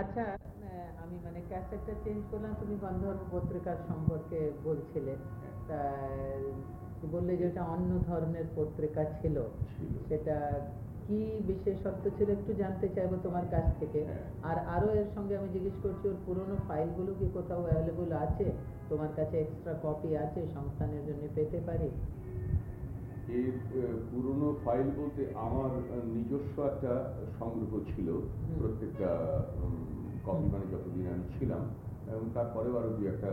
আচ্ছা আমি মানে ক্যাসেটটা চেঞ্জ করলাম তুমি গন্ধর্ব পত্রিকার সম্পর্কে বলছিলে। তা তুমি বললে যে এটা অন্য ধরনের পত্রিকা ছিল। সেটা কি বিশেষত্ব ছিল একটু জানতে চাইব তোমার কাছ থেকে। হ্যাঁ। আর আরও এর সঙ্গে আমি জিজ্ঞেস করছি ওর পুরনো ফাইলগুলো কি কোথাও অ্যাভেলেবল আছে? তোমার কাছে এক্সট্রা কপি আছে সংস্থানের জন্য পেতে পারি? এর আহ, পুরনো ফাইল বলতে আমার নিজস্ব একটা সংগ্রহ ছিল প্রত্যেকটা কপি মানে যতদিন আমি ছিলাম এবং তারপরেও আরও দু একটা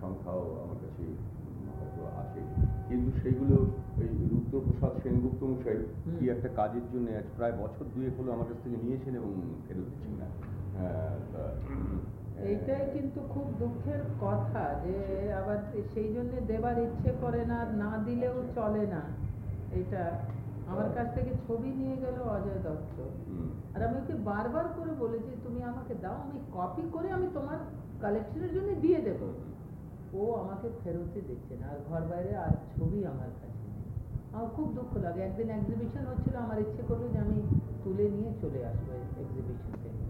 সংখ্যাও আমার কাছে হয়তো আছে কিন্তু সেগুলো এই রুদ্রপ্রসাদ সেনগুপ্ত মশাই। কি একটা কাজের জন্য আজ প্রায় বছর দুয়েক হলো আমার কাছ থেকে নিয়েছেন এবং ফেরত দিচ্ছেন না। এইটাই কিন্তু খুব দুঃখের কথা যে আবার সেই জন্য দেবার ইচ্ছে করে না আর না দিলেও চলে না। এটা আমার কাছ থেকে ছবি নিয়ে গেল অজয় দত্ত। আর আমি ওকে বারবার করে বলেছি তুমি আমাকে দাও আমি কপি করে আমি তোমার কালেকশনের জন্য দিয়ে দেবো। ও আমাকে ফেরতই দিচ্ছে না আর ঘর বাইরে আর ছবি আমার কাছে নেই। আমার খুব দুঃখ লাগে। একদিন এক্সিবিশন হচ্ছিল আমার ইচ্ছে করল যে আমি তুলে নিয়ে চলে আসব এক্সিবিশন থেকে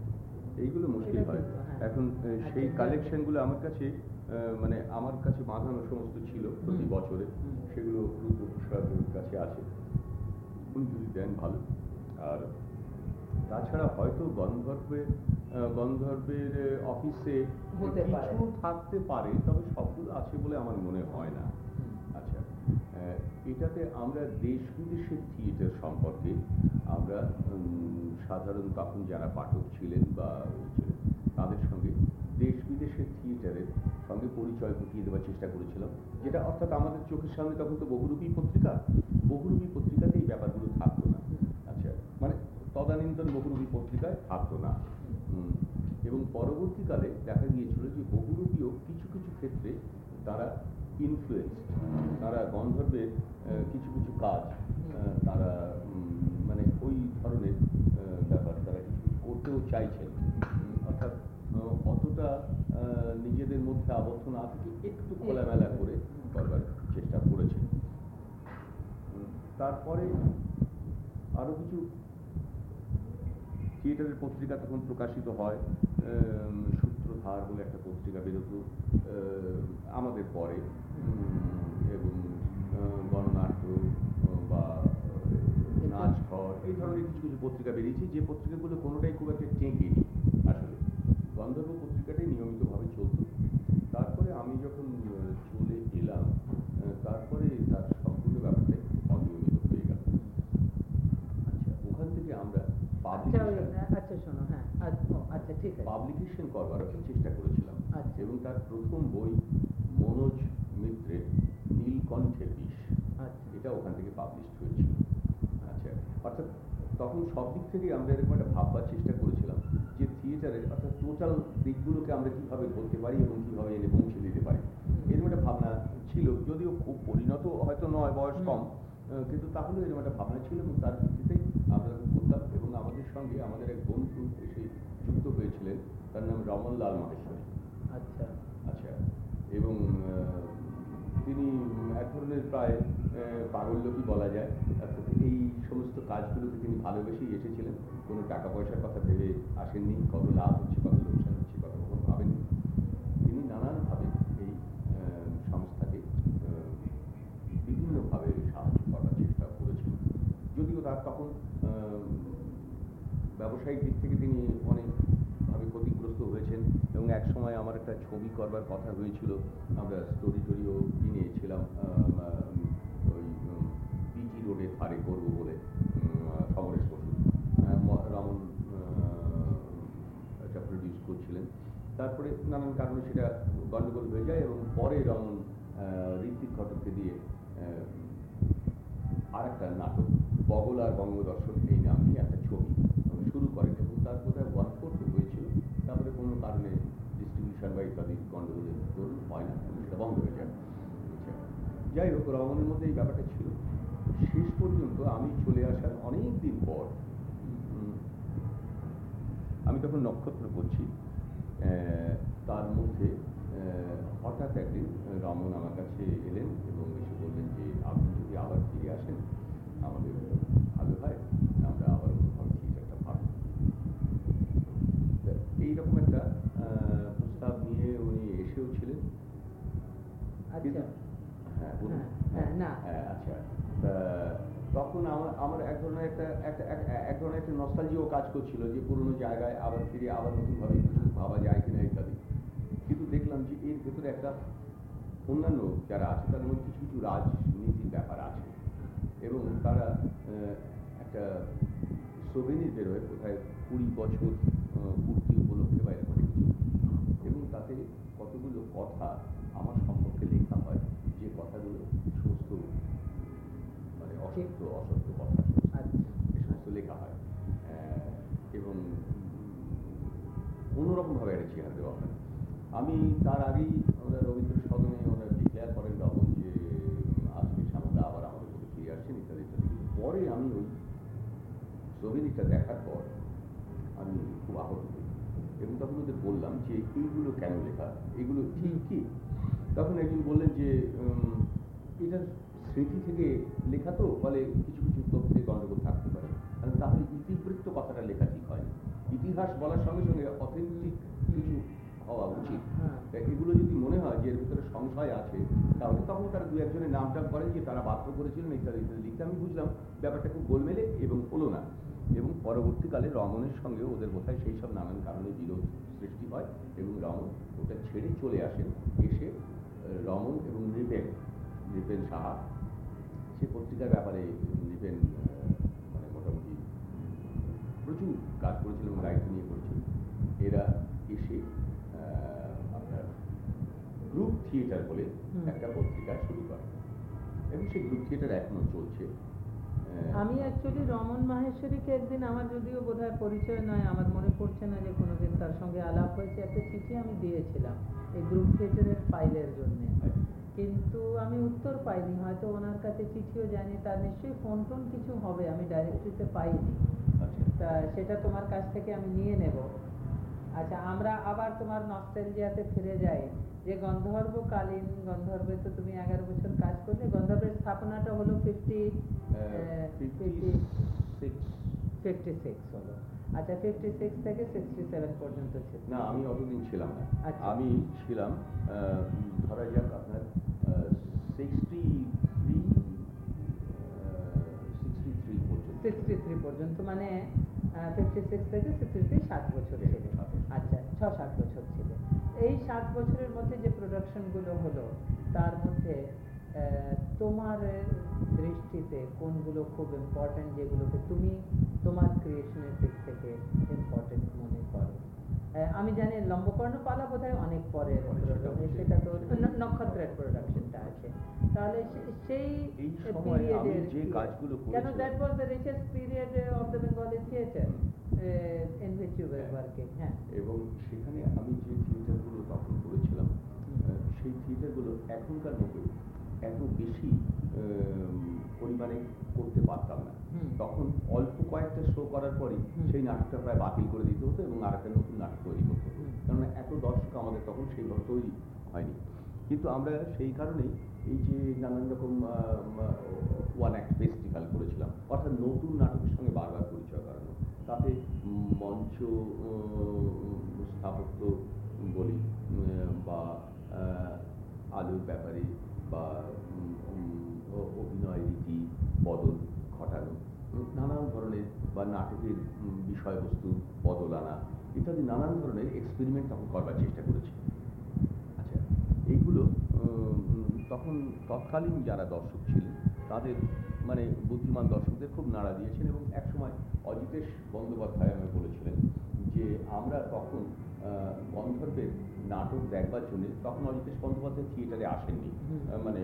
এইগুলো মুশকিল হয়। হ্যাঁ। এখন সেই কালেকশনগুলো আমার কাছে মানে আমার কাছে বাঁধানো সমস্ত ছিল প্রতি বছরে। সেগুলো রুদ্রপ্রসাদের কাছে আছে। উনি যদি দেন ভালো। আর তাছাড়া হয়তো গন্ধর্বের গন্ধর্বের অফিসে কিছু থাকতে পারে তবে সবগুলো আছে বলে আমার মনে হয় না। এটাতে আমরা দেশ বিদেশের থিয়েটার সম্পর্কে আমরা সাধারণ তখন যারা পাঠক ছিলেন বা তাদের সঙ্গে দেশ বিদেশের থিয়েটারের সঙ্গে পরিচয় ঘটিয়ে দেওয়ার চেষ্টা করেছিলাম, যেটা অর্থাৎ আমাদের চোখের সামনে তখন তো বহুরূপী পত্রিকা, বহুরূপী পত্রিকাতে এই ব্যাপারগুলো থাকতো না। আচ্ছা মানে তদানীন্তন বহুরূপী পত্রিকায় থাকতো না। এবং পরবর্তীকালে দেখা গিয়েছিল যে বহুরূপীও কিছু কিছু ক্ষেত্রে তারা ইনফ্লুয়েন্স তারা গন্ধর্বের কিছু কিছু কাজ তারা মানে ওই ধরনের ব্যাপার তারা কিছু করতেও চাইছেন। অর্থাৎ অতটা নিজেদের মধ্যে আবদ্ধ না থেকে একটু খোলামেলা করে করবার চেষ্টা করেছে তারপরে আরও কিছু থিয়েটারের পত্রিকা তখন প্রকাশিত হয় সূত্রধার বলে একটা পত্রিকা বেরোতো আমাদের পরে এবং গণনাট্য বা নাচ ঘর এই ধরনের কিছু কিছু পত্রিকা বেরিয়েছে যে পত্রিকাগুলো কোনোটাই খুব একটা টেঁকেনি আসলে। গন্ধর্ব পত্রিকাটাই নিয়মিতভাবে চলতো। তারপরে আমি যখন চলে এলাম তারপরে তার সম্পূর্ণ ব্যাপারটাই অনিয়মিত হয়ে গেল। আচ্ছা। ওখান থেকে আমরা আচ্ছা পাবলিকেশন আচ্ছা শোনো হ্যাঁ আচ্ছা আচ্ছা ঠিক আছে। পাবলিকেশন করবার চেষ্টা করেছিলাম। আচ্ছা। এবং তার প্রথম বই মনোজ মিত্রের নীলকণ্ঠের বিষ। আচ্ছা। এটা ওখান থেকে পাবলিশ হয়েছিল। আচ্ছা অর্থাৎ তখন সব দিক থেকেই আমরা এরকম একটা ভাববার চেষ্টা করেছিলাম যে থিয়েটারের অর্থাৎ টোটাল দিকগুলোকে আমরা কীভাবে করতে পারি এবং কীভাবে এনে পৌঁছে দিতে পারি। এরকম একটা ভাবনা ছিল যদিও খুব পরিণত হয়তো নয় বয়স কম কিন্তু তাহলেও এরকম একটা ভাবনা ছিল এবং তার ভিত্তিতেই আমরা করতাম। এবং আমাদের সঙ্গে আমাদের এক বন্ধু এসে যুক্ত হয়েছিলেন। তার নাম রমনলাল মাহেশ্বরী। আচ্ছা। আচ্ছা এবং তিনি এক ধরনের প্রায় আহ, পাগল্যকই বলা যায়। অর্থাৎ এই সমস্ত কাজগুলোকে তিনি ভালোবেসেই এসেছিলেন। কোনো টাকা পয়সার কথা ভেবে আসেননি। কত লাভ হচ্ছে কত লোকসান হচ্ছে কত কখনো ভাবেননি। তিনি নানানভাবে এই সংস্থাকে বিভিন্নভাবে সাহায্য করার চেষ্টা করেছেন। যদিও তার তখন ব্যবসায়িক দিক থেকে তিনি অনেকভাবে ক্ষতিগ্রস্ত হয়েছেন এবং এক সময় আমার একটা ছবি করবার কথা হয়েছিল। আমরা স্টোরি টোরিও কিনেছিলাম ওই পিজি রোডের ধারে করব বলে সমরেশ বসু। রমন প্রডিউস করছিলেন। তারপরে নানান কারণে সেটা গণ্ডগোল হয়ে যায় এবং পরে রমন ঋত্বিক ঘটককে দিয়ে আর একটা নাটক, বগল আর বঙ্গদর্শন এই নাম নিয়ে একটা ছবি উনি শুরু করেন এবং তার ওয়ান ফোর্থ হয়েছিল তারপরে কোনো কারণে ডিস্ট্রিবিউশন বা ইত্যাদি গণ্ডগোলের দরুন হয় না সেটা বন্ধ হয়ে যায় আচ্ছা। যাই হোক রমনের মধ্যে এই ব্যাপারটা ছিল শেষ পর্যন্ত আমি চলে আসার অনেক দিন পর আমি তখন নক্ষত্র আহ, তার মধ্যে হঠাৎ একদিন রমন আমার কাছে এলেন এবং এসে বললেন যে আপনি যদি আবার ফিরে আসেন আমাদের ভালো হয় আমরা আবার অন্যভাবে থিয়েটারটা ভাবি সেও ছিলেন আচ্ছা কিন্তু- হ্যাঁ বলুন হ্যাঁ, হ্যাঁ, না। হ্যাঁ আচ্ছা তা তখন আমার আমার এক ধরনের একটা এক- ধরনের একটা নস্টালজিও কাজ করছিল যে পুরোনো জায়গায় আবার ফিরে, আবার নতুনভাবে কিছু ভাবা যায় কিনা ইত্যাদি। কিন্তু দেখলাম যে এর ভেতরে একটা অন্যান্য যারা আছে, তাদের মধ্যে কিছু কিছু রাজনীতির ব্যাপার আছে। এবং তারা একটা সোভেনির বেরোয় কোথায় কুড়ি বছর পূর্তি উপলক্ষে বা এরকম এবং তাতে কতগুলো কথা আমার সম্পর্কে লেখা হয়, যে কথাগুলো সমস্ত মানে অসত্য অসত্য কথা সমস্ত। আচ্ছা এ সমস্ত লেখা হয় আহ, এবং অন্যরকমভাবে একটা চেহারা দেওয়া হয়। আমি তার আগেই আমরা রবীন্দ্র সদনে ওরা ডিক্লেয়ার করেন তখন যে আজকে শ্যামলা আবার আমাদের মধ্যে ফিরে আসছেন, ইত্যাদি ইত্যাদি। পরে আমি ওই ছবিটা দেখার পর আমি খুব আহত হই। এবং তখন ওদের বললাম যে, এইগুলো কেন লেখা? এগুলো ঠিক কি? তখন একজন বললেন যে এটা স্মৃতি থেকে লেখা তো ফলে কিছু কিছু তথ্যে গণ্ডগোল থাকতে পারে। আমি তাহলে ইতিবৃত্ত কথাটা লেখা ঠিক হয় ইতিহাস বলার সঙ্গে সঙ্গে অথেন্টিক কিছু হওয়া উচিত। হ্যাঁ। এগুলো যদি মনে হয় যে এর ভিতরে সংশয় আছে তাহলে তখন তারা দু একজনের নাম টাম করেন যে তারা বাধ্য করেছিলেন ইত্যাদি ইত্যাদি লিখতে। আমি বুঝলাম ব্যাপারটা খুব গোলমেলে এবং হলো না। এবং পরবর্তীকালে রমনের সঙ্গে ওদের বোধহয় সেই সব নানান কারণে বিরোধ সৃষ্টি হয় এবং রমন ওটা ছেড়ে চলে আসেন। এসে রমন এবং নৃপেন নৃপেন সাহা সে পত্রিকার ব্যাপারে আহ, মানে মোটামুটি প্রচুর কাজ করেছিল এবং দায়িত্ব নিয়ে করেছিল এরা এসে আপনার গ্রুপ থিয়েটার বলে একটা পত্রিকা শুরু করে এবং সেই গ্রুপ থিয়েটার এখনও চলছে। আমি অ্যাকচুয়ালি রমন মাহেশ্বরীকে একদিন আমার যদিও বোধহয় পরিচয় নয় আমার মনে পড়ছে না যে কোনোদিন তার সঙ্গে আলাপ হয়েছে। একটা চিঠি আমি দিয়েছিলাম এই গ্রুপ থিয়েটারের ফাইলের জন্য। কিন্তু আমি উত্তর পাইনি হয়তো ওনার কাছে চিঠিও যায়নি তার নিশ্চয়ই ফোন টোন কিছু হবে আমি ডাইরেক্টরিতে পাইনি। আচ্ছা। তা সেটা তোমার কাছ থেকে আমি নিয়ে নেব। আচ্ছা আমরা আবার তোমার নস্টালজিয়াতে ফিরে যাই। যে গন্ধর্বকালীন গন্ধর্বে তো তুমি এগারো বছর কাজ করলে গন্ধর্বের স্থাপনাটা হলো ফিফটি ফিফটি সিক্স হলো। আচ্ছা ফিফটি সিক্স থেকে সিক্সটি সেভেন পর্যন্ত ছিল। না আমি অতদিন ছিলাম না। আচ্ছা। আমি ছিলাম আহ, ধরা যাক আপনার সিক্সটি থ্রি পর্যন্ত। মানে ফিফটি সিক্স থেকে সিক্সটি থ্রি সাত বছর ছিল। আচ্ছা ছ সাত বছর ছিল। এই সাত বছরের মধ্যে যে প্রোডাকশনগুলো হলো তার মধ্যে তোমার দৃষ্টিতে কোনগুলো খুব ইম্পর্টেন্ট যেগুলোকে তুমি তোমার ক্রিয়েশনের দিক থেকে ইম্পর্টেন্ট মনে করো? আমি জানি লম্বকর্ণ পালা বোধহয় অনেক পরে সেটা। তো নক্ষত্রের প্রোডাকশনটা আছে। তাহলে সেই কাজগুলো কেন that was the richest period of the Bengali theatre in which you were working হ্যাঁ। এবং সেখানে আমি যে থিয়েটারগুলো তখন করেছিলাম সেই থিয়েটারগুলো এখনকার মতো এত বেশি পরিমাণে করতে পারতাম না। তখন অল্প কয়েকটা শো করার পরেই হুম। সেই নাটকটা প্রায় বাতিল করে দিতে হতো এবং আর একটা নতুন নাটক তৈরি করতে হতো। এত দর্শক আমাদের তখন সেইভাবে তৈরি হয়নি। কিন্তু আমরা সেই কারণেই এই যে নানান রকম ওয়ান অ্যাক্ট ফেস্টিভ্যাল করেছিলাম অর্থাৎ নতুন নাটকের সঙ্গে বারবার পরিচয় করানো। তাতে মঞ্চ স্থাপত্য বলি বা আলোর ব্যাপারে বা অভিনয় রীতি বদল ঘটানো নানান ধরনের বা নাটকের বিষয়বস্তু বদল আনা ইত্যাদি নানান ধরনের এক্সপেরিমেন্ট তখন করবার চেষ্টা করেছি। আচ্ছা এইগুলো তখন তৎকালীন যারা দর্শক ছিলেন তাদের মানে বুদ্ধিমান দর্শকদের খুব নাড়া দিয়েছেন এবং একসময় অজিতেশ বন্দ্যোপাধ্যায় আমায় বলেছিলেন যে আমরা তখন গন্ধর্বের নাটক দেখবার জন্য তখন অজিতেশ বন্দ্যোপাধ্যায় থিয়েটারে আসেননি। মানে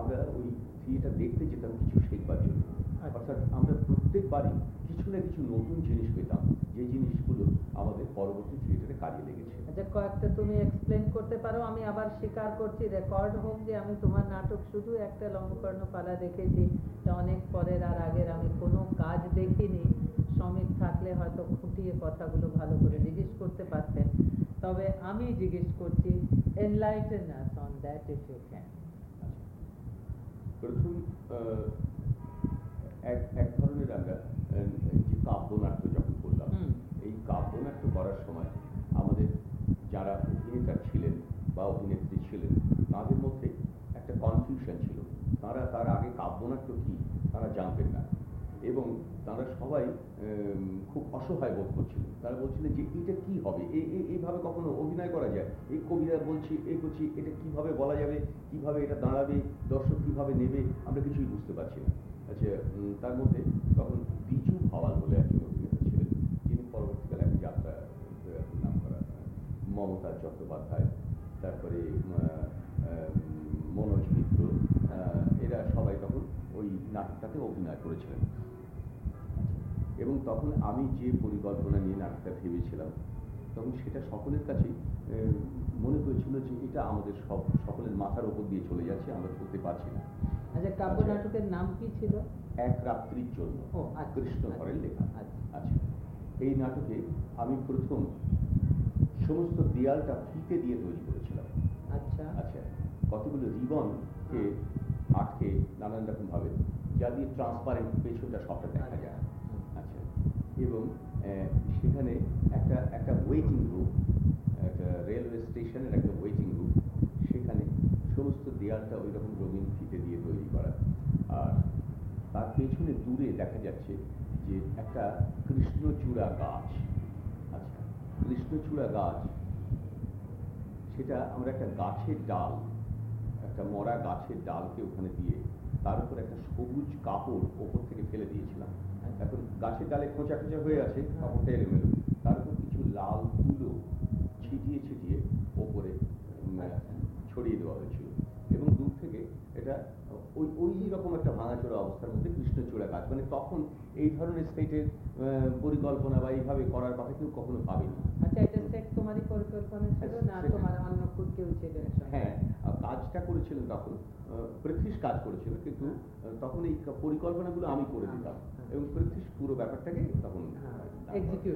আমরা ওই থিয়েটার দেখতে যেতাম কিছু শেখবার জন্য। আচ্ছা। অর্থাৎ আমরা প্রত্যেকবারই কিছু না কিছু নতুন জিনিস পেতাম যে জিনিসগুলো আমাদের পরবর্তী থিয়েটারে কাজে লেগেছে। আচ্ছা কয়েকটা তুমি এক্সপ্লেন করতে পারো আমি আবার স্বীকার করছি রেকর্ড হোক যে আমি তোমার নাটক শুধু একটা লম্বকর্ণ পালা দেখেছি তা অনেক পরের আর আগের আমি কোনো কাজ দেখিনি শ্রমিক থাকলে হয়তো খুঁটিয়ে কথাগুলো ভালো করে জিজ্ঞেস করতে পারতেন। তবে আমি জিজ্ঞেস করছি enlighten us on that if you can প্রথম এক এক ধরনের আমরা যে কাব্যনাট্য যখন করলাম এই কাব্যনাট্য করার সময় আমাদের যারা অভিনেতা ছিলেন বা অভিনেত্রী ছিলেন তাদের মধ্যে একটা কনফিউশন ছিল। তারা তার আগে কাব্যনাট্য কী? তারা জানতেন না। এবং তারা সবাই খুব অসহায় বোধ করছিলেন তারা বলছিলেন যে, এটা কি হবে? এই এই- এইভাবে কখনো অভিনয় করা যায়? এই কবিরা বলছি, এই করছি এটা কীভাবে বলা যাবে? কীভাবে এটা দাঁড়াবে? দর্শক কীভাবে নেবে? আমরা কিছুই বুঝতে পারছি না। আচ্ছা তার মধ্যে তখন বিজু ভাওয়াল বলে একজন অভিনেতা ছিলেন, যিনি পরবর্তীকালে এক যাত্রা নাম করা মমতা চট্টোপাধ্যায়, তারপরে মনোজ মিত্র এরা সবাই তখন ওই নাটকটাতে অভিনয় করেছিলেন। এবং তখন আমি যে পরিকল্পনা নিয়ে নাটকটা ভেবেছিলাম তখন সেটা সকলের কাছে মনে হয়েছিল যে এটা আমাদের সব সকলের মাথার ওপর দিয়ে চলে যাচ্ছে আমরা ধরতে পারছি না। আচ্ছা কাব্য আচ্ছা। নাটকের নাম কি ছিল? এক রাত্রির জন্য আচ্ছা, কৃষ্ণ ধরের লেখা। আচ্ছা। আচ্ছা। এই নাটকে আমি প্রথম সমস্ত দেয়ালটা ফিতে দিয়ে তৈরি করেছিলাম। আচ্ছা। আচ্ছা কতগুলো রিবনকে আটকে নানান রকম ভাবে যা দিয়ে ট্রান্সপারেন্ট পেছনটা সবটা দেখা যায়। আচ্ছা এবং সেখানে একটা একটা ওয়েটিং রুম একটা রেলওয়ে স্টেশনের একটা ওয়েটিং রুম সেখানে সমস্ত দেয়ালটা ওই রকম রঙিন ফিতে দিয়ে তৈরি করা। আর তার পেছনে দূরে দেখা যাচ্ছে যে একটা কৃষ্ণচূড়া গাছ। আচ্ছা কৃষ্ণচূড়া গাছ, সেটা আমরা একটা গাছের ডাল, একটা মরা গাছের ডালকে ওখানে দিয়ে তার উপর একটা সবুজ কাপড় ওপর থেকে ফেলে দিয়েছিলাম। এখন গাছের ডালে খোঁচা খোঁচা হয়ে আছে কাপড়টা এলোমেলো তার উপর কিছু লাল তুলো ছিটিয়ে ছিটিয়ে ওপরে ছড়িয়ে দেওয়া হয়েছিল। এবং দূর থেকে এটা ওই ওই রকম একটা ভাঙাচোরা অবস্থার মধ্যে কৃষ্ণচূড়া গাছ। মানে তখন এই ধরনের স্টেটের পরিকল্পনা বা এইভাবে করার কথা কেউ কখনো ভাবেনি। আচ্ছা এটা সেট তোমারই পরিকল্পনা ছিল না তোমার অন্য কেউ ছিল হ্যাঁ কাজটা করেছিলেন তখন পৃথ্বীশ কাজ করেছিল কিন্তু তখন এই পরিকল্পনাগুলো আমি করে দিতাম। এবং পুরো ব্যাপারটাকে তখন হ্যাঁ, করতো।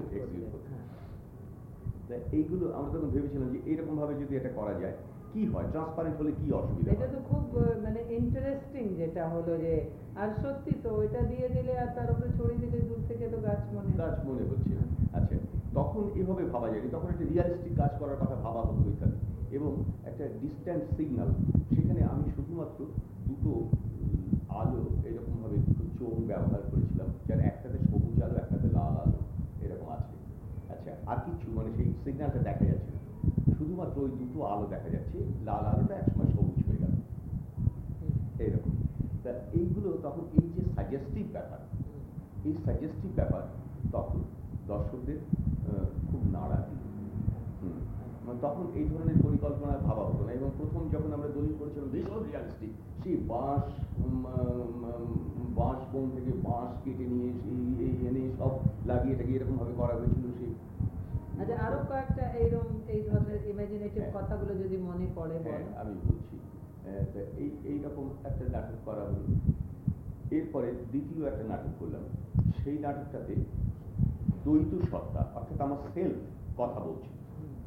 হ্যাঁ। এইগুলো আমরা তখন ভেবেছিলাম যে এইরকম ভাবে যদি এটা করা যায় কি হয়? ট্রান্সপারেন্ট হলে কি অসুবিধা এটা তো খুব মানে ইন্টারেস্টিং যেটা হলো যে আর সত্যি তো ওইটা দিয়ে দিলে আর তার উপরে ছড়িয়ে দিলে দূর থেকে তো গাছ মনে গাছ মনে হচ্ছে। আচ্ছা তখন এভাবে ভাবা যায়নি। তখন একটা রিয়ালিস্টিক কাজ করার কথা ভাবা হতো ইত্যাদি এবং একটা ডিস্ট্যান্ট সিগন্যাল সেখানে আমি শুধুমাত্র দুটো আলো এরকম ভাবে দুটো চোখ ব্যবহার করেছিলাম যার একটাতে সবুজ আলো একটাতে লাল আলো এরকম আছে আচ্ছা আর কিছু মানে সেই সিগন্যালটা দেখা যাচ্ছে না। শুধুমাত্র ওই দুটো আলো দেখা যাচ্ছে লাল আলোটা একসময় সবুজ হয়ে গেল। এইরকম। তা এইগুলো তখন এই যে সাজেস্টিভ ব্যাপার এই সাজেস্টিভ ব্যাপার তখন দর্শকদের খুব নাড়া দিল। মানে তখন এই ধরনের পরিকল্পনা ভাবা হতো না এবং প্রথম যখন আমরা দলিল করেছিলাম ভীষণ রিয়ালিস্টিক সেই বাঁশ বাঁশ বন থেকে বাঁশ কেটে নিয়ে সেই এই এনে সব লাগিয়ে টাকিয়ে এরকম ভাবে করা হয়েছিল। আচ্ছা আরও কয়েকটা এইরকম এই ধরনের ইমাজিনেটিভ হ্যাঁ। কথাগুলো যদি মনে পড়ে হ্যাঁ আমি বলছি। এই এইরকম একটা নাটক করা হলো এরপরে দ্বিতীয় একটা নাটক করলাম। সেই নাটকটাতে দ্বৈত সত্তা অর্থাৎ আমার সেলফ কথা বলছে।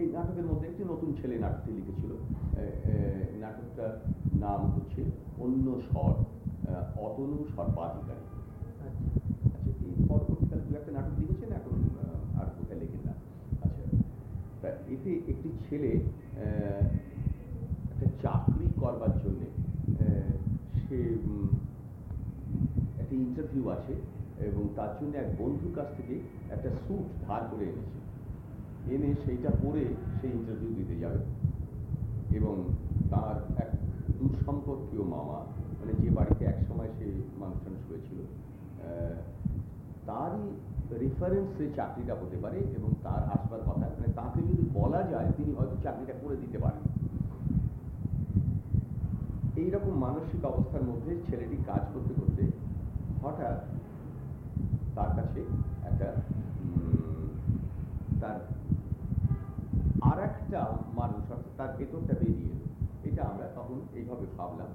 এই নাটকের মধ্যে একটি নতুন ছেলে নাটকটি লিখেছিল। নাটকটার নাম হচ্ছে অন্য স্বর অতনু সর্বাধিকারী আচ্ছা আচ্ছা এই পরবর্তীকালে দু একটা নাটক লিখেছেন এখন আহ, আর কোথায় লেখেন না আচ্ছা তা এতে একটি ছেলে একটা চাকরি করবার জন্যে সে একটা ইন্টারভিউ আছে এবং তার জন্য এক বন্ধুর কাছ থেকে একটা স্যুট ধার করে এনেছে। এনে সেইটা পরে সে ইন্টারভিউ দিতে যাবে এবং তার এক দুঃসম্পর্কীয় মামা মানে যে বাড়িতে একসময় সে মানুষজন শুয়েছিল তারই রেফারেন্সে চাকরিটা হতে পারে এবং তার আসবার কথা। মানে তাকে যদি বলা যায়, তিনি হয়তো চাকরিটা করে দিতে পারেন। এইরকম মানসিক অবস্থার মধ্যে ছেলেটি কাজ করতে করতে হঠাৎ তার কাছে একটা তার আর একটা মানুষ, অর্থাৎ তার ভেতরটা বেরিয়ে এলো। এটা আমরা তখন এইভাবে ভাবলাম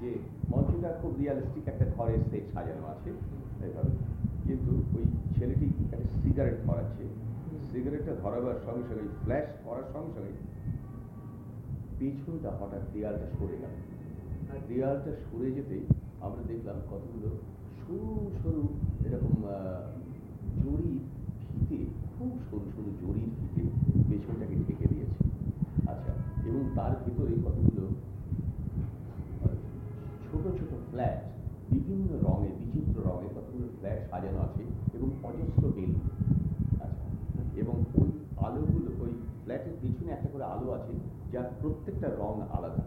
যে মঞ্চটা খুব রিয়ালিস্টিক একটা ঘরের সেট সাজানো আছে। এইভাবে কিন্তু ওই ছেলেটি একটা সিগারেট ধরাচ্ছে। সিগারেটটা ধরাবার সঙ্গে সঙ্গে ফ্ল্যাশ করার সঙ্গে সঙ্গে পিছনটা হঠাৎ দেয়ালটা সরে গেল। আর দেয়ালটা সরে যেতে আমরা দেখলাম কতগুলো সরু সরু এরকম জড়ির ফিতে, খুব সরু সরু জড়ির ফিতে পেছনটাকে ঢেকে দিয়েছে। আচ্ছা এবং তার ভিতরে কতগুলো ছোট ছোট ফ্ল্যাশ বিভিন্ন রঙে, বিচিত্র রঙে কতগুলো ফ্ল্যাট সাজানো আছে এবং অজস্র বেলুন আচ্ছা এবং ওই আলোগুলো, ওই ফ্ল্যাটের পিছনে একটা করে আলো আছে যার প্রত্যেকটা রং আলাদা।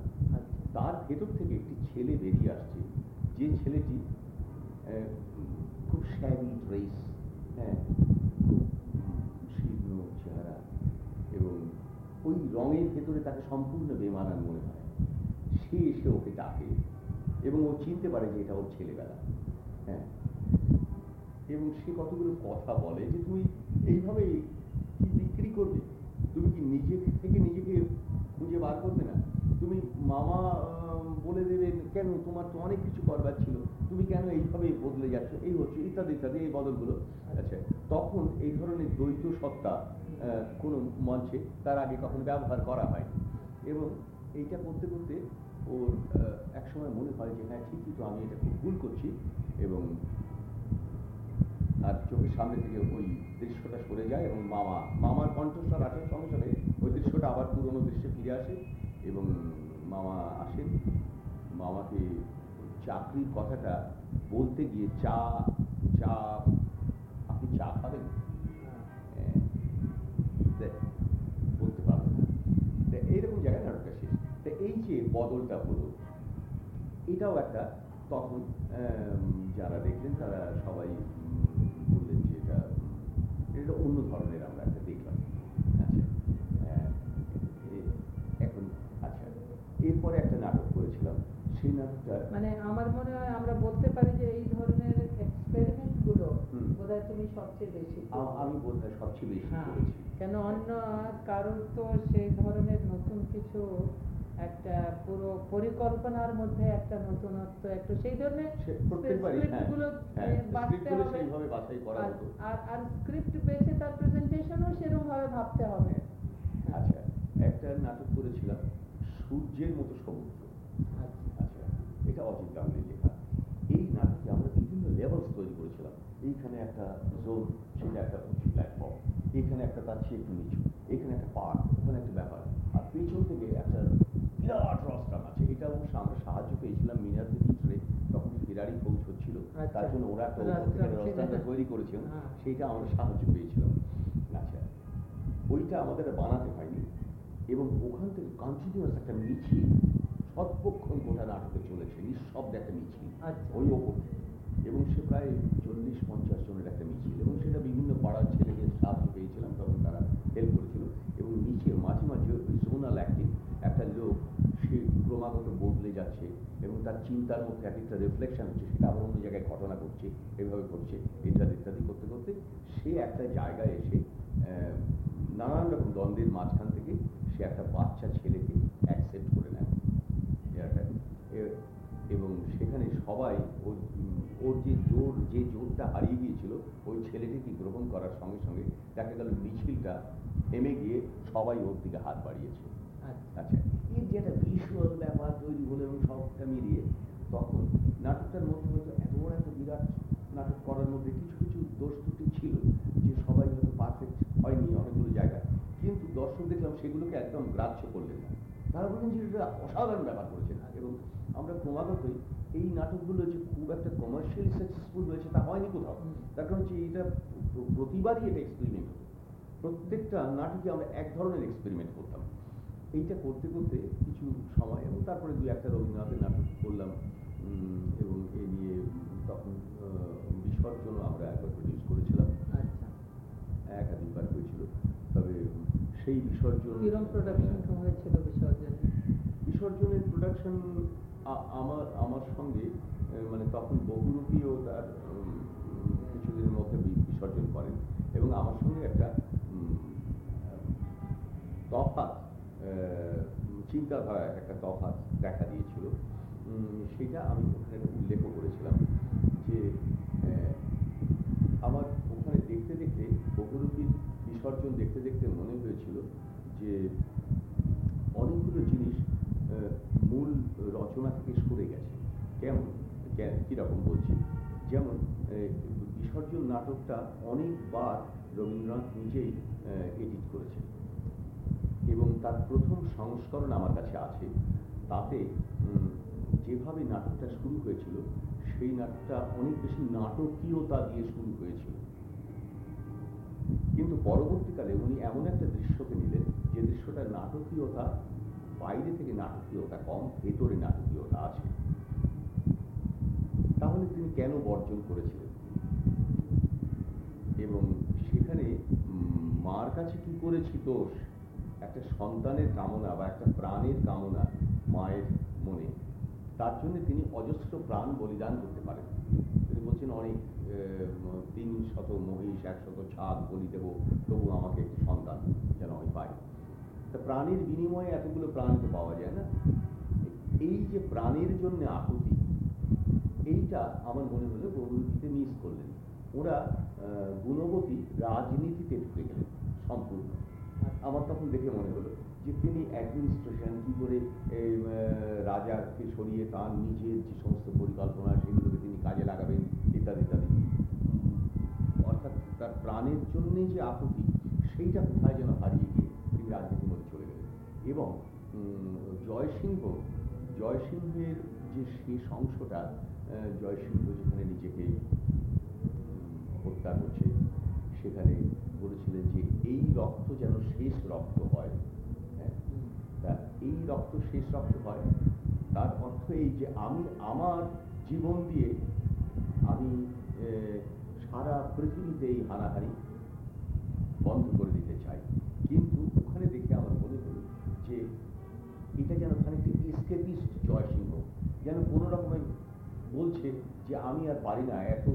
তার ভেতর থেকে একটি ছেলে বেরিয়ে আসছে। যে ছেলেটি খুব শ্যাবি ড্রেস হ্যাঁ শীর্ণ চেহারা এবং ওই রঙের ভেতরে তাকে সম্পূর্ণ বেমানান মনে হয়। সে এসে ওকে ডাকে। এবং ও চিনতে পারে যে এটা ওর ছেলেবেলা। হ্যাঁ? এবং সে কতগুলো কথা বলে যে তুমি এইভাবে কি বিক্রি করবে? তুমি কি নিজে থেকে নিজেকে খুঁজে বার করবে না? তুমি মামা বলে দেবে কেন তোমার তো অনেক কিছু করবার ছিল। তুমি কেন এইভাবে বদলে যাচ্ছ? এই হচ্ছে ইত্যাদি ইত্যাদি, এই বদলগুলো। আচ্ছা তখন এই ধরনের দ্বৈত সত্তা কোনো মঞ্চে তার আগে কখনো ব্যবহার করা হয় এবং এইটা করতে করতে ওর আহ, একসময় মনে হয় যে হ্যাঁ ঠিকই তো আমি এটা খুব ভুল করছি। এবং তার চোখের সামনে থেকে ওই দৃশ্যটা সরে যায় এবং মামা মামার কণ্ঠস্বর আসার সঙ্গে সঙ্গে ওই দৃশ্যটা আবার পুরনো দৃশ্যে ফিরে আসে এবং মামা আসেন। মামাকে চাকরির কথাটা বলতে গিয়ে চা চা আপনি চা খাবেন? হ্যাঁ। বলতে পারবেন না। এইরকম জায়গায় এই যে বদলটা হলো এটাও একটা তখন যারা দেখলেন তারা সবাই বললেন যে এটা এটা অন্য ধরনের আমরা একটা দেখলাম আচ্ছা এখন আচ্ছা এরপরে একটা নাটক করেছিলাম সেই নাটকটা মানে আমার মনে হয় আমরা বলতে পারি যে এই ধরনের এক্সপেরিমেন্টগুলো। বোধহয় তুমি সবচেয়ে বেশি। আমি বোধহয় সবচেয়ে বেশি হ্যাঁ করেছি কেন অন্য কারোর তো সেই ধরনের নতুন কিছু একটা পুরো পরিকল্পনার মধ্যে একটা নতুনত্ব একটু সেই প্রত্যেকবারই হ্যাঁ হ্যাঁ আর- স্ক্রিপ্ট বেসে তার প্রেজেন্টেশনও সেরকম ভাবে ভাবতে হবে। আচ্ছা একটা নাটক করেছিলাম সূর্যের মতো সমুদ্র। আচ্ছা। আচ্ছা এটা অজিত গাঙ্গুলির লেখা। এই নাটকে আমরা বিভিন্ন লেভেলস তৈরি করেছিলাম। এইখানে একটা জোন সেটা একটা উঁচু প্ল্যাটফর্ম এখানে একটা তার চেয়ে একটু নিচু। এখানে একটা পার্ক ওখানে একটা ব্যাপার। আর পেছন থেকে একটা বিরাট রস্টাম আছে এটা অবশ্য আমরা সাহায্য পেয়েছিলাম মিনার ভিতরে তখন ফেরারি ফৌজ হচ্ছিল। তার আচ্ছা। জন্য ওরা একটা রস্টাম, উপর থেকে সেটা- রস্টামটা তৈরি করেছিল। হ্যাঁ। সেইটা আমরা সাহায্য পেয়েছিলাম। আচ্ছা। ওইটা আমাদের বানাতে হয়নি। এবং ওখান থেকে কন্টিনিউয়াস একটা মিছিল সর্বক্ষণ গোটা নাটকে চলেছে। নিঃশব্দ একটা মিছিল আচ্ছা। ওই ওপর এবং সে প্রায় চল্লিশ পঞ্চাশ জনের একটা মিছিল। এবং সেটা বিভিন্ন পাড়ার ছেলেদের সাহায্য পেয়েছিলাম তখন তারা হেল্প করেছিল। এবং নিচে মাঝে মাঝে ওই জোনাল অ্যাক্টিং একটা লোক ক্রমাগত বদলে যাচ্ছে এবং তার চিন্তার মধ্যে এক একটা রিফ্লেকশন হচ্ছে সেটা আবার অন্য জায়গায় ঘটনা ঘটছে এভাবে ঘটছে ইত্যাদি ইত্যাদি করতে করতে সে একটা জায়গায় এসে নানান রকম দ্বন্দ্বের মাঝখান থেকে সে একটা বাচ্চা ছেলেকে অ্যাকসেপ্ট করে নেয়। এবং সেখানে সবাই ওর ওর যে জোর যে জোরটা হারিয়ে গিয়েছিল ওই ছেলেটিকে গ্রহণ করার সঙ্গে সঙ্গে দেখা গেল মিছিলটা থেমে গিয়ে সবাই ওর দিকে হাত বাড়িয়েছে। আচ্ছা। এর যে একটা ভিজুয়াল ব্যাপার তৈরি হলো এবং সবটা মিলিয়ে তখন নাটকটার মধ্যে হয়তো এত বড় একটা বিরাট নাটক করার মধ্যে কিছু কিছু দোষ ত্রুটি ছিল যে সবাই হয়তো পারফেক্ট হয়নি অনেকগুলো জায়গায়। কিন্তু দর্শক দেখলাম সেগুলোকে একদম গ্রাহ্য করলেন না। তারা বললেন যে এটা অসাধারণ ব্যাপার করেছেন এবং আমরা ক্রমাগতই এই নাটকগুলো যে খুব একটা কমার্শিয়ালি সাকসেসফুল হয়েছে তা হয়নি কোথাও। তার কারণ হচ্ছে এটা প্র- প্রতিবারই এটা এক্সপেরিমেন্ট হতো। প্রত্যেকটা নাটকে আমরা এক ধরনের এক্সপেরিমেন্ট করতাম। এইটা করতে করতে কিছু সময় এবং তারপরে দু একটা রবীন্দ্রনাথের নাটক করলাম উম, এবং এ নিয়ে তখন আহ, বিসর্জনও আমরা একবার প্রডিউস করেছিলাম। আচ্ছা। একাধিকবার হয়েছিল। তবে সেই বিসর্জন প্রোডাকশন হয়েছিল বিসর্জনে? বিসর্জনের প্রোডাকশন আমার আমার সঙ্গে মানে তখন বহুরূপীও তার কিছুদিনের মধ্যে বিসর্জন করেন। এবং আমার সঙ্গে একটা উম, তফাৎ চিন্তাধারায় একটা তফাৎ দেখা দিয়েছিল। সেটা আমি ওখানে উল্লেখও করেছিলাম যে আমার ওখানে দেখতে দেখতে বহুরূপীর বিসর্জন দেখতে দেখতে মনে হয়েছিল যে, অনেকগুলো জিনিস মূল রচনা থেকে সরে গেছে। কেমন? কীরকম বলছি? যেমন বিসর্জন নাটকটা অনেকবার রবীন্দ্রনাথ নিজেই এডিট করেছেন। এবং তার প্রথম সংস্করণ আমার কাছে আছে। তাতে যেভাবে নাটকটা শুরু হয়েছিল, সেই নাটকটা অনেক বেশি নাটকীয়তা দিয়ে শুরু হয়েছিল। কিন্তু পরবর্তীকালে উনি এমন একটা দৃশ্যকে নিলেন, যে দৃশ্যটা নাটকীয়তা, বাইরে থেকে নাটকীয়তা কম, ভেতরে নাটকীয়তা আছে। তাহলে তিনি কেন বর্জন করেছিলেন? এবং সেখানে মার কাছে কি করেছি দোষ? একটা সন্তানের কামনা বা একটা প্রাণের কামনা মায়ের মনে। তার জন্য তিনি অজস্র প্রাণ বলিদান করতে পারেন। তিনি বলছেন, অনেক তিন শত মহিষ একশত ছাদ বলি দেব, তবু আমাকে একটি সন্তান যেন আমি পাই। তা প্রাণের বিনিময়ে এতগুলো প্রাণ তো পাওয়া যায় না। এই যে প্রাণের জন্য আহুতি, এইটা আমার মনে হলো প্রবৃত্তিতে মিস করলেন। ওরা গুণবতী রাজনীতিতে ঢুকে গেলেন সম্পূর্ণ। আমার তখন দেখে মনে হলো যে তিনি অ্যাডমিনিস্ট্রেশন কি করে রাজাকে সরিয়ে তার নিজের যে সমস্ত পরিকল্পনা সেগুলোকে তিনি কাজে লাগাবেন, ইত্যাদি ইত্যাদি। অর্থাৎ তার প্রাণের জন্যে যে আকুতি, সেইটা কোথায় যেন হারিয়ে গিয়ে তিনি রাজনীতির মধ্যে চলে গেলেন। এবং জয়সিংহ, জয়সিংহের যে শেষ অংশটা জয়সিংহ যেখানে নিজেকে হত্যা করছে, সেখানে বলেছিলেন যে এই রক্ত যেন শেষ রক্ত হয়। হ্যাঁ? এই রক্ত শেষ রক্ত হয়, তার অর্থ এই যে আমি আমার জীবন দিয়ে আমি সারা পৃথিবীতে এই হানাহানি বন্ধ করে দিতে চাই। কিন্তু ওখানে দেখে আমার মনে হলো যে এটা যেন খানিকটা এসকেপিস্ট জয় সিংহ যেন কোনো রকমের বলছে যে আমি আর পারি না, এত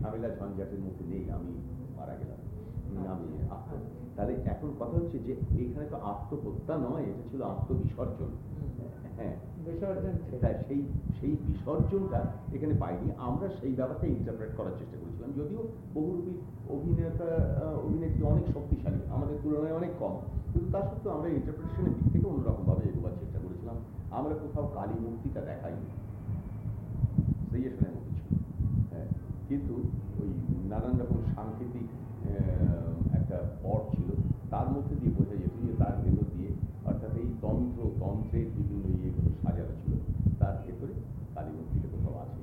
ঝামেলা ঝঞ্ঝাটের মধ্যে নেই, আমি মারা গেলাম। আমি আত্ম তাহলে এখন কথা হচ্ছে যে এখানে তো আত্মহত্যা নয় এটা ছিল আত্মবিসর্জন। হ্যাঁ। সেই সেই বিসর্জনটা এখানে পাইনি। আমরা সেই ব্যাপারটা ইন্টারপ্রেট করার চেষ্টা করেছিলাম। যদিও বহুরূপী অভিনেতা অভিনেত্রী অনেক শক্তিশালী আমাদের তুলনায় অনেক কম। কিন্তু তা সত্ত্বেও আমরা ইন্টারপ্রিটেশনের দিক থেকে অন্যরকমভাবে এগোবার চেষ্টা করেছিলাম। আমরা কোথাও কালী মূর্তিটা দেখাইনি। সেই এখানে মতো ছিল। হ্যাঁ। কিন্তু ওই নানান রকম সাংকেতিক একটা পট ছিল, তার মধ্যে দিয়ে বোঝা যেত যে তার ভেতর দিয়ে অর্থাৎ এই তন্ত্র, তন্ত্রের বিভিন্ন ইয়েগুলো সাজানো ছিল। তার ভেতরে কালী মূর্তিটা কোথাও আছে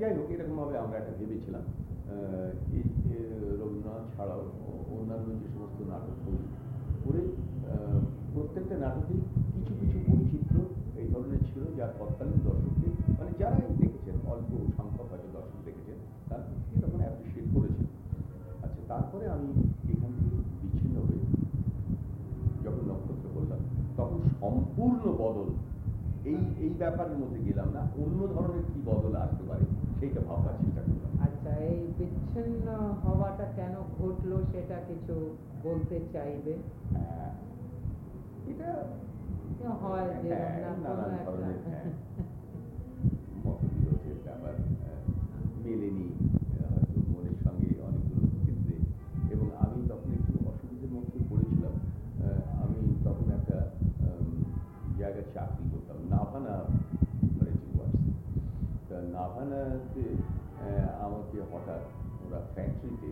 যাই হোক, এরকমভাবে আমরা একটা ভেবেছিলাম। এই রবীন্দ্রনাথ ছাড়াও অন্যান্য যে সমস্ত নাটক করি, করে প্রত্যেকটা নাটকেই কিছু কিছু বৈচিত্র্য এই ধরনের ছিল যা তৎকালীন দর্শককে মানে যারাই দেখেছেন, অল্প সংখ্যক হয়তো দর্শক দেখেছেন, তার প্রত্যেকে তখন অ্যাপ্রিসিয়েট করেছেন আচ্ছা তারপরে আমি এখান থেকে বিচ্ছিন্ন হয়ে যখন নক্ষত্র করলাম তখন সম্পূর্ণ বদল এই এই ব্যাপারের মধ্যে গেলাম না অন্য ধরনের কি বদল আসতে পারে সেইটা ভাববার চেষ্টা করলাম। আচ্ছা এই বিচ্ছিন্ন হওয়াটা কেন ঘটলো সেটা কিছু বলতে চাইবে? হ্যাঁ, এটা হয় যে হ্যাঁ, নানান ধরনের হ্যাঁ, মতবিরোধের ব্যাপার মেলেনি আহ, হয়তো মনের সঙ্গে অনেকগুলো ক্ষেত্রে এবং আমি তখন একটু অসুবিধার মধ্যে পড়েছিলাম আহ, আমি তখন একটা উম, জায়গায় চাকরি করতাম নাভানা অপারেটিং ওয়ার্কস আহ, আমাকে হঠাৎ ওরা ফ্যাক্টরিতে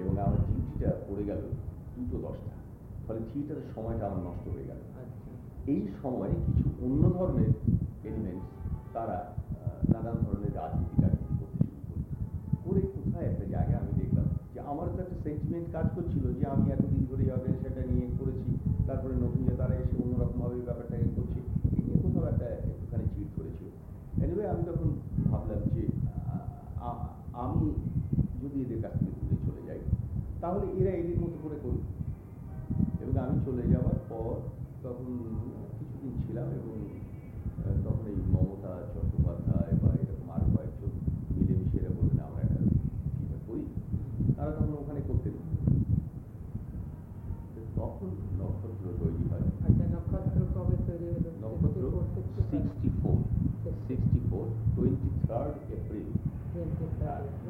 এবং আমার ডিউটিটা পড়ে গেল দুটো দশটা। ফলে থিয়েটারের সময়টা আমার নষ্ট হয়ে গেল। আচ্ছা। এই সময়ে কিছু অন্য ধরনের এলিমেন্টস তারা নানান ধরনের রাজনীতি টাজনীতি করতে শুরু করল। করে কোথায় একটা জায়গায় আমি দেখলাম যে আমার তো একটা সেন্টিমেন্ট কাজ করছিল যে আমি এতদিন ধরে এই অর্গানাইজেশনটা নিয়ে করেছি। তারপরে নতুন যে তারা এসে অন্যরকমভাবে ব্যাপারটাকে করছে। এই নিয়ে কোথাও একটা এনিওয়ে আমি তখন ভাবলাম যে আমি যদি এদের কাছ থেকে দূরে চলে যাই তাহলে এরা এদের মতো করে করুক। এবং আমি চলে যাওয়ার পর তখন কিছুদিন ছিলাম এবং তখন এই মমতা চট্টোপাধ্যায় বা এরকম আরও কয়েকজন মিলেমিশে এরা বললেন আমরা একটা থিয়েটার করি। তারা তখন ওখানে করতেন। তখন নক্ষত্র তৈরি হয়। আচ্ছা নক্ষত্র কবে তৈরি হলো? নক্ষত্র 64, 65? সিক্সটি টোয়েন্টি থার্ড এপ্রিল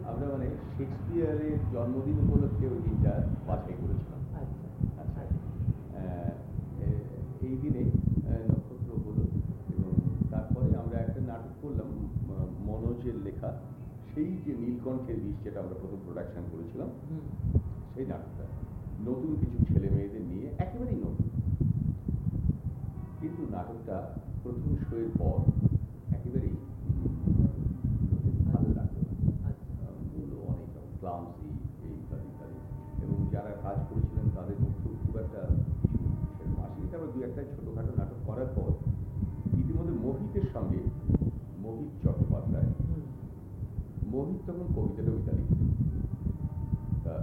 আমরা মানে শেক্সপিয়ারের জন্মদিন উপলক্ষে ওই দিনটা বাছাই করেছিলাম। আচ্ছা। আচ্ছা। এই দিনে নক্ষত্র হলো এবং তারপরে আমরা একটা নাটক করলাম মনোজের লেখা। সেই যে নীলকণ্ঠের বিষ যেটা আমরা প্রথম প্রোডাকশন করেছিলাম সেই নাটকটা। নতুন কিছু ছেলে মেয়েদের নিয়ে একেবারেই নতুন। কিন্তু নাটকটা প্রথম শোয়ের পর মোহিত তখন কবিতা টবিতা লিখতেন তা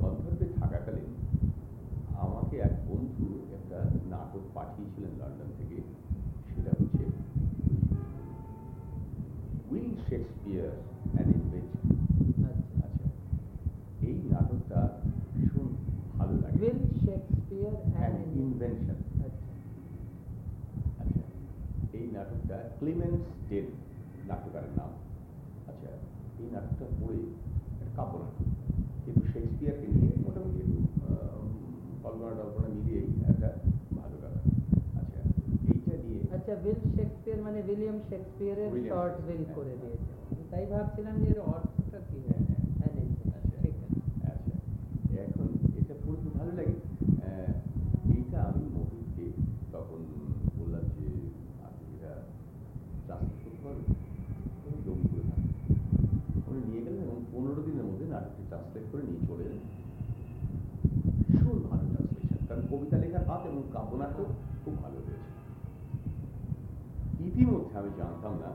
গন্ধর্বে থাকাকালীন আমাকে এক বন্ধু একটা নাটক পাঠিয়েছিলেন লন্ডন থেকে। সেটা হচ্ছে উইল শেক্সপিয়ার অ্যান ইনভেনশন। আচ্ছা আচ্ছা এই নাটকটা ভীষণ ভালো লাগে। Will Shakespeare an and invention. আচ্ছা আচ্ছা এই নাটকটা ক্লিমেন্স নাট্যকারের নাম। এই নাটকটা পড়ে একটা কাব্য কিন্তু শেক্সপিয়ারকে নিয়ে মোটামুটি একটু আহ, কল্পনা টল্পনা মিলিয়েই একটা ভালো ব্যাপার। আচ্ছা এইটা নিয়ে আচ্ছা উইল শেক্সপিয়ার মানে উইলিয়াম শেক্সপিয়ারের শর্ট উইল করে দিয়েছে। তাই ভাবছিলাম যে এর অর্থটা কি হ্যাঁ, হ্যাঁ। হ্যাঁ, নেই, আচ্ছা। ঠিক আছে আচ্ছা এখন এটা পড়ে খুব ভালো লাগে আহ, এইটা আমি মোহিতকে তখন বললাম যে আপনি এটা ট্রান্সলেট করতে পারবেন উনি জমি করে থাকেন উনি নিয়ে গেলেন এবং পনেরো দিনের মধ্যে নাটকটি ট্রান্সলেট করে নিয়ে চলে এলেন ভীষণ ভালো ট্রান্সলেশন কারণ কবিতা লেখার হাত এবং কাব্যনাট্য খুব ভালো হয়েছে ইতিমধ্যে আমি জানতাম না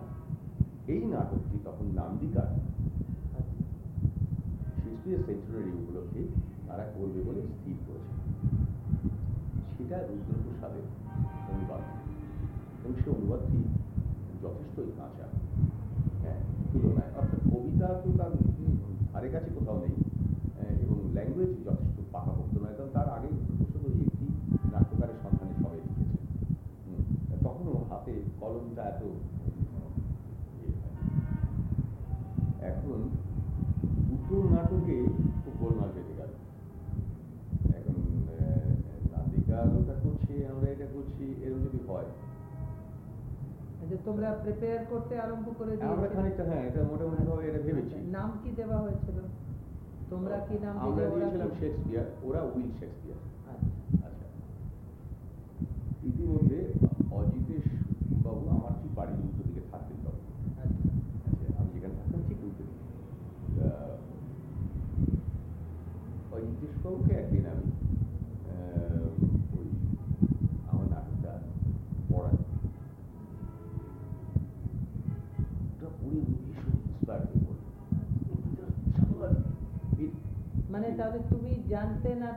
এই নাটকটি তখন নান্দিকার আচ্ছা শেক্সপিয়ার সেঞ্চুরি উপলক্ষে তারা করবে বলে স্থির করেছে। সেটা রুদ্রপ্রসাদের অনুবাদ। এবং সে অনুবাদটি যথেষ্টই কাঁচা। হ্যাঁ তুলনায় অর্থাৎ কবিতা তো তার ধারে কাছে কোথাও নেই আহ, এবং ল্যাঙ্গুয়েজ যথেষ্ট পাকাপোক্ত নয় কারণ তার আগে তোমরা প্রিপেয়ার করতে আরম্ভ করে আমরা খানিকটা হ্যাঁ এটা মোটামুটি ভাবে এটা ভেবেছি। নাম কি দেওয়া হয়েছিল? তোমরা কি নাম আমরা দিলে ওরা দিয়েছিলাম শেক্সপিয়ার ওরা উইল শেক্সপিয়ার। আচ্ছা। আচ্ছা। ইতিমধ্যে অজিতেশ বাবু আমার ঠিক বাড়ির উল্টো দিকে থাকতেন তখন আচ্ছা আচ্ছা, আমি যেখানে থাকতাম ঠিক উল্টো দিকে আহ, ওই নীতিশবাবুকে একদিন আমি আহ, ওই আমার নাটকটা পড়াই ওটা পড়ে উনি ভীষণ ইন্সপায়ার হয়ে পড়লেন ভালো লাগছে। এই- মানে তাহলে তুমি জানতে না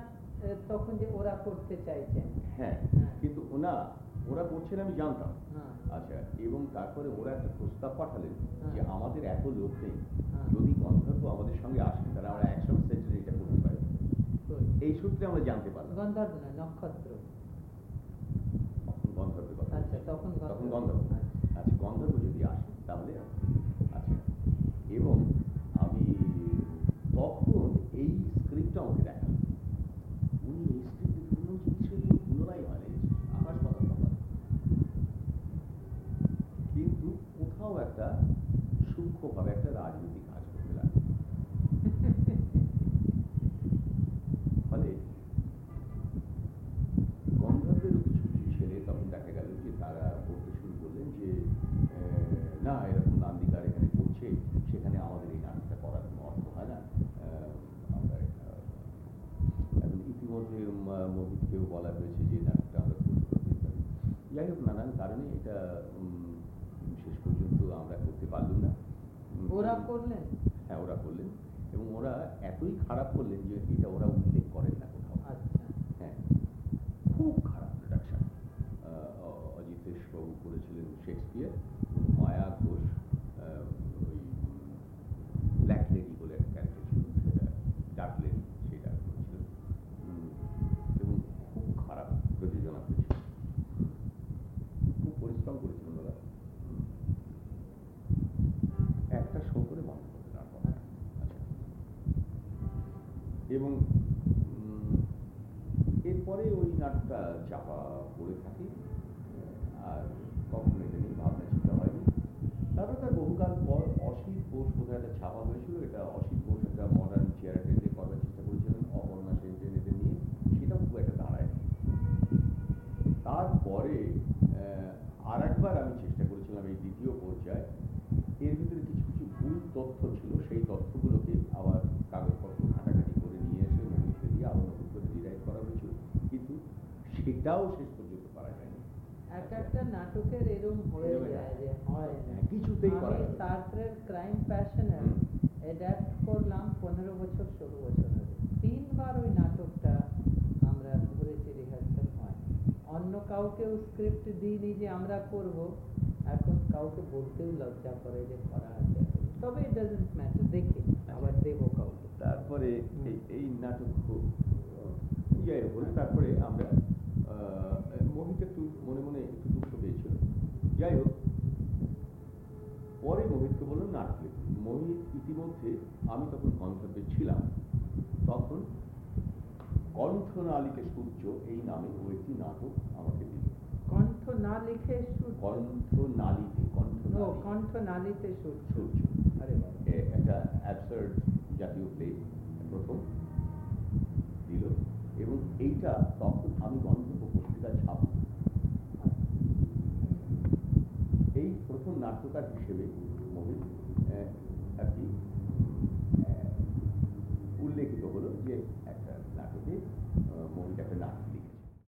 তখন যে ওরা করতে চাইছেন হ্যাঁ হ্যাঁ। কিন্তু না ওরা করছেন আমি জানতাম। হ্যাঁ। আচ্ছা এবং তারপরে ওরা একটা প্রস্তাব পাঠালেন হ্যাঁ। যে আমাদের এত লোক নেই। যদি গন্ধর্ব আমাদের সঙ্গে আসে তাহলে আমরা একসঙ্গে সেঞ্চুরিটা করতে পারি। এই সূত্রে আমরা জানতে পারলাম। গন্ধর্ব না নক্ষত্র। গন্ধর্বের কথা। আচ্ছা তখন তখন গন্ধর্ব গন্ধর্ব আচ্ছা। আচ্ছা গন্ধর্ব যদি আসে তাহলে আচ্ছা এবং আমি তখন এই স্ক্রিপ্টটা আমাকে দেখালেন উনি এই স্ক্রিপ্ট দেখে বললাম যে কিছুর কোনো তুলনাই হয় না আকাশ পাতাল তফাৎ। কিন্তু কোথাও একটা সূক্ষ্মভাবে একটা রাজনীতি কাজ করতে লাগে। ফলে গন্ধর্বের কিছু কিছু ছেলে তখন দেখা গেল যে তারা বলতে শুরু করলেন যে না, এরকম নান্দিকার এখানে করছে, সেখানে আমাদের এই নাটকটা করার কোনো অর্থ হয় না। আমরা ইতিমধ্যে মোহিতকেও বলা হয়েছে যে নাটকটা আমরা করতে যাই হোক, নানান কারণে এটা উম, শেষ পর্যন্ত আমরা করতে পারলাম না। ওরা করলেন? হ্যাঁ ওরা করলেন এবং ওরা এতই খারাপ করলেন যে এটা ওরা উল্লেখ করেন না কোথাও। আচ্ছা। হ্যাঁ খুব খারাপ প্রোডাকশন অজিতেশ বাবু করেছিলেন শেক্সপিয়ার মায়া ঘোষ আহ, ওই ব্ল্যাক লেডি বলে একটা ক্যারেক্টার ছিল সেটা ডার্ক লেডি সেটা করেছিলেন। উম, এবং খুব খারাপ প্রযোজনা করেছিল খুব পরিশ্রম করেছিলেন ওরা উম, একটা শো করে বন্ধ করে দেওয়ার কথা আচ্ছা এবং এরপরে ওই নাটটা চাপা পড়ে থাকে আর কখনো এটা নিয়ে ভাবনা চিন্তা হয়নি তারপরে তার বহুকাল পর অসিত বোস কোথায় একটা ছাপা হয়েছিল এটা অসিত বোস একটা মডার্ন চেয়ারে দিয়ে করবার চেষ্টা করেছিলেন অপর্ণা সেনজেন এদের নিয়ে সেটাও খুব একটা দাঁড়ায়নি তারপরে আর একবার আমি চেষ্টা করেছিলাম এই দ্বিতীয় পর্যায়ে এর ভিতরে কিছু কিছু ভুল তথ্য ছিল সেই তথ্যগুলোকে সেটাও শেষ পর্যন্ত করা যায়নি এক একটা নাটকের এরম হয়ে এরম যায় যে হয়। হ্যাঁ, কিছুতেই করা ক্রাইম অ্যাডাপ্ট করলাম পনেরো বছর ষোলো বছর আগে তিনবার ওই নাটকটা আমরা ধরেছি রিহার্সাল হয়। অন্য কাউকেও স্ক্রিপ্ট দিইনি যে আমরা করব। এখন কাউকে বলতেও লজ্জা করে যে করা আছে তবে ইট ডাজেন্ট ম্যাটার দেখি আবার দেবো কাউকে। তারপরে এই নাটক ইয়ে হলো তারপরে আমরা মোহিত একটু মনে মনে একটু দুঃখ পেয়েছিল। যাই হোক পরে মোহিতকে বললাম নাটক মোহিত ইতিমধ্যে আমি তখন গন্তব্যে ছিলাম। তখন কণ্ঠনালীকে সূর্য এই নামে ও একটি নাটক আমাকে দিল কণ্ঠ না লিখে কণ্ঠনালীতে ও কণ্ঠনালী। কণ্ঠ নালিতে সুর সূর্য। আরে একটা অ্যাবসার্ড জাতীয় প্লে প্রথম দিল এবং এইটা তখন আমি গন্তব্য পত্রিকা ছাপ এই প্রথম নাট্যকার হিসেবে মহিল আর কি উল্লেখিত হলো যে একটা নাটকে